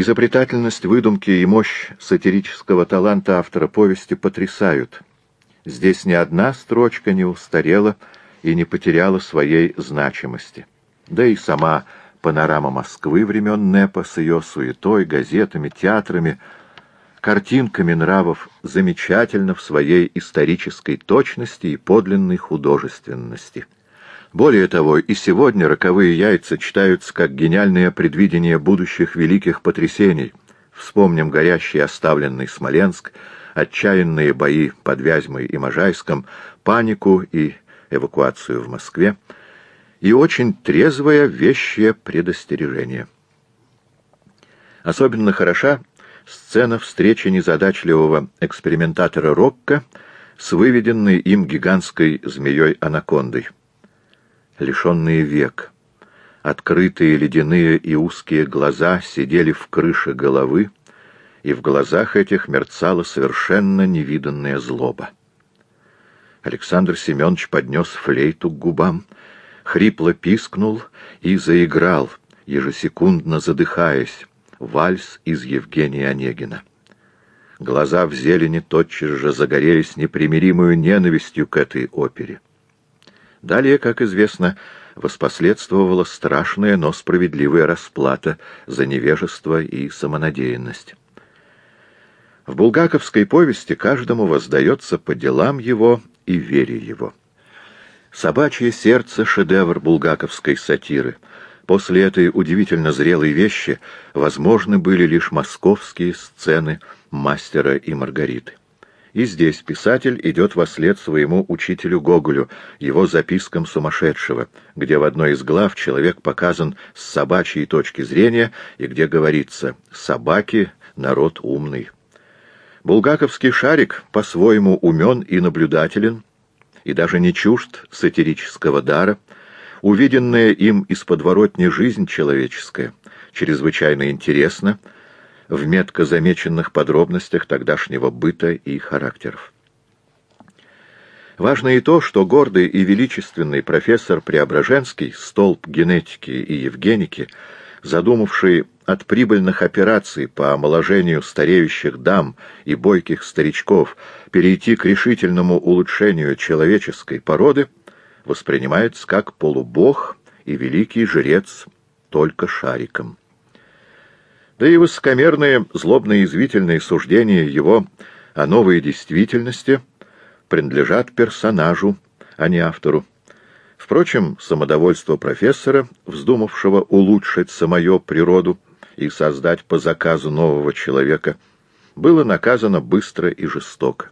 Изобретательность выдумки и мощь сатирического таланта автора повести потрясают. Здесь ни одна строчка не устарела и не потеряла своей значимости. Да и сама панорама Москвы времен НЭПа с ее суетой, газетами, театрами, картинками нравов замечательно в своей исторической точности и подлинной художественности. Более того, и сегодня роковые яйца читаются как гениальное предвидение будущих великих потрясений. Вспомним горящий оставленный Смоленск, отчаянные бои под Вязьмой и Можайском, панику и эвакуацию в Москве, и очень трезвое вещее предостережение. Особенно хороша сцена встречи незадачливого экспериментатора Рокко с выведенной им гигантской змеей-анакондой лишенные век. Открытые ледяные и узкие глаза сидели в крыше головы, и в глазах этих мерцала совершенно невиданная злоба. Александр Семенович поднес флейту к губам, хрипло пискнул и заиграл, ежесекундно задыхаясь, вальс из Евгения Онегина. Глаза в зелени тотчас же загорелись непримиримую ненавистью к этой опере. Далее, как известно, воспоследствовала страшная, но справедливая расплата за невежество и самонадеянность. В булгаковской повести каждому воздается по делам его и вере его. «Собачье сердце» — шедевр булгаковской сатиры. После этой удивительно зрелой вещи возможны были лишь московские сцены «Мастера и Маргариты». И здесь писатель идет во след своему учителю Гоголю, его запискам сумасшедшего, где в одной из глав человек показан с собачьей точки зрения и где говорится «собаки — народ умный». Булгаковский шарик по-своему умен и наблюдателен, и даже не чужд сатирического дара, увиденная им из подворотни жизнь человеческая, чрезвычайно интересна, в метко замеченных подробностях тогдашнего быта и характеров. Важно и то, что гордый и величественный профессор Преображенский, столб генетики и евгеники, задумавший от прибыльных операций по омоложению стареющих дам и бойких старичков перейти к решительному улучшению человеческой породы, воспринимается как полубог и великий жрец только шариком. Да и высокомерные, злобно-язвительные суждения его о новой действительности принадлежат персонажу, а не автору. Впрочем, самодовольство профессора, вздумавшего улучшить самую природу и создать по заказу нового человека, было наказано быстро и жестоко.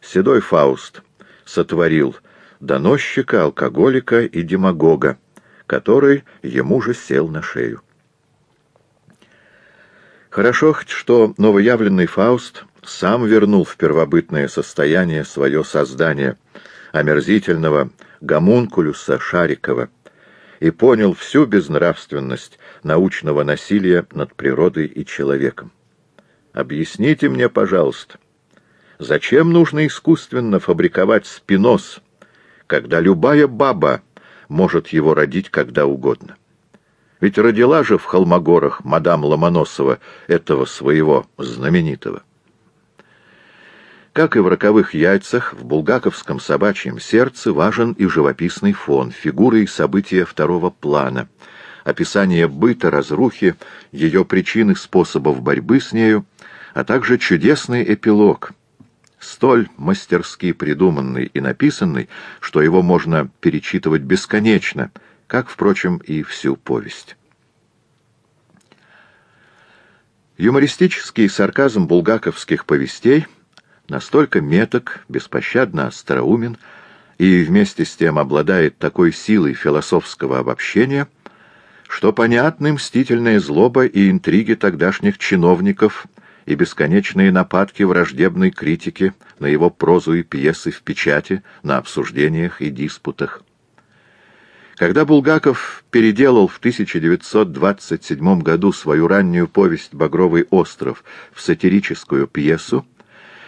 Седой Фауст сотворил доносчика, алкоголика и демагога, который ему же сел на шею. Хорошо хоть, что новоявленный Фауст сам вернул в первобытное состояние свое создание, омерзительного гомункулюса Шарикова, и понял всю безнравственность научного насилия над природой и человеком. Объясните мне, пожалуйста, зачем нужно искусственно фабриковать спинос, когда любая баба может его родить когда угодно? Ведь родила же в Холмогорах мадам Ломоносова этого своего знаменитого. Как и в роковых яйцах, в булгаковском собачьем сердце важен и живописный фон, фигуры и события второго плана, описание быта, разрухи, ее причин и способов борьбы с нею, а также чудесный эпилог, столь мастерски придуманный и написанный, что его можно перечитывать бесконечно — как, впрочем, и всю повесть. Юмористический сарказм булгаковских повестей настолько меток, беспощадно остроумен и вместе с тем обладает такой силой философского обобщения, что понятны мстительная злоба и интриги тогдашних чиновников и бесконечные нападки враждебной критики на его прозу и пьесы в печати, на обсуждениях и диспутах. Когда Булгаков переделал в 1927 году свою раннюю повесть «Багровый остров» в сатирическую пьесу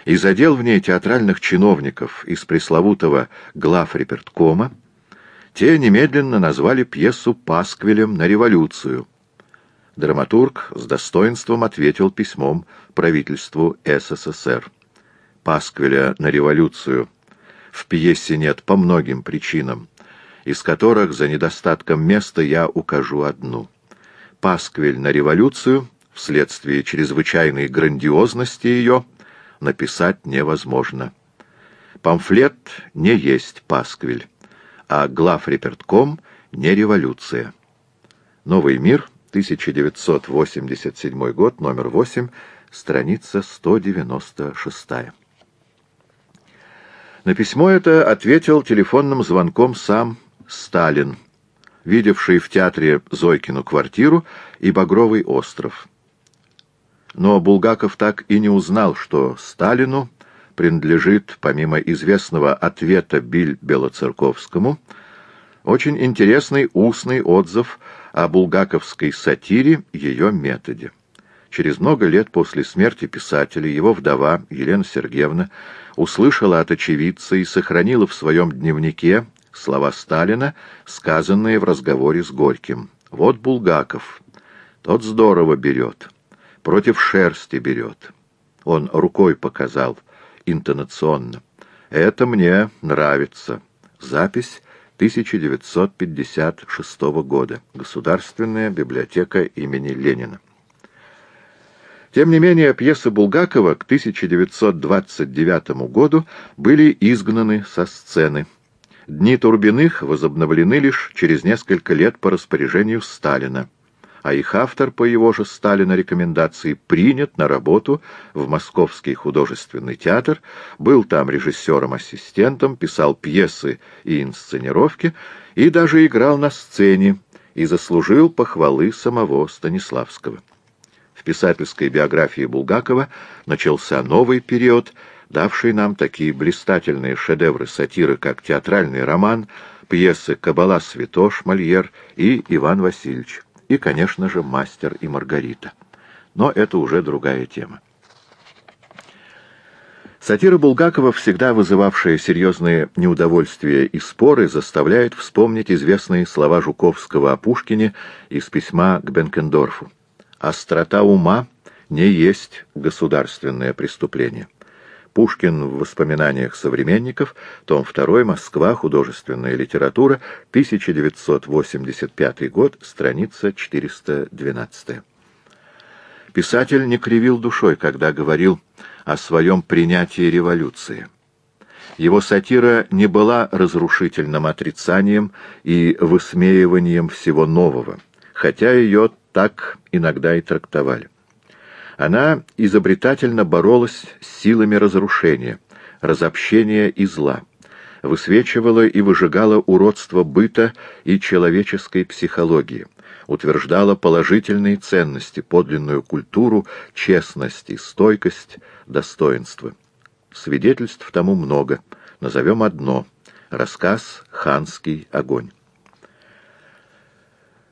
и задел в ней театральных чиновников из пресловутого главреперткома, те немедленно назвали пьесу «Пасквилем на революцию». Драматург с достоинством ответил письмом правительству СССР. Пасквиля на революцию в пьесе нет по многим причинам, из которых за недостатком места я укажу одну. Пасквиль на революцию, вследствие чрезвычайной грандиозности ее, написать невозможно. Памфлет не есть пасквиль, а главрепертком не революция. Новый мир, 1987 год, номер 8, страница 196. На письмо это ответил телефонным звонком сам Сталин, видевший в театре Зойкину квартиру и Багровый остров. Но Булгаков так и не узнал, что Сталину принадлежит, помимо известного ответа Биль Белоцерковскому, очень интересный устный отзыв о булгаковской сатире, ее методе. Через много лет после смерти писателя его вдова Елена Сергеевна услышала от очевидца и сохранила в своем дневнике слова Сталина, сказанные в разговоре с Горьким. «Вот Булгаков. Тот здорово берет. Против шерсти берет». Он рукой показал, интонационно. «Это мне нравится». Запись 1956 года. Государственная библиотека имени Ленина. Тем не менее, пьесы Булгакова к 1929 году были изгнаны со сцены. Дни Турбиных возобновлены лишь через несколько лет по распоряжению Сталина, а их автор, по его же Сталина рекомендации, принят на работу в Московский художественный театр, был там режиссером-ассистентом, писал пьесы и инсценировки и даже играл на сцене и заслужил похвалы самого Станиславского. В писательской биографии Булгакова начался новый период, давший нам такие блистательные шедевры сатиры, как театральный роман, пьесы «Кабала Святош» Мольер и «Иван Васильевич», и, конечно же, «Мастер и Маргарита». Но это уже другая тема. Сатира Булгакова, всегда вызывавшая серьезные неудовольствия и споры, заставляет вспомнить известные слова Жуковского о Пушкине из письма к Бенкендорфу острота ума не есть государственное преступление. Пушкин в воспоминаниях современников, том 2, Москва, художественная литература, 1985 год, страница 412. Писатель не кривил душой, когда говорил о своем принятии революции. Его сатира не была разрушительным отрицанием и высмеиванием всего нового, хотя ее так иногда и трактовали. Она изобретательно боролась с силами разрушения, разобщения и зла, высвечивала и выжигала уродство быта и человеческой психологии, утверждала положительные ценности, подлинную культуру, честность и стойкость, достоинство. Свидетельств тому много. Назовем одно — рассказ «Ханский огонь».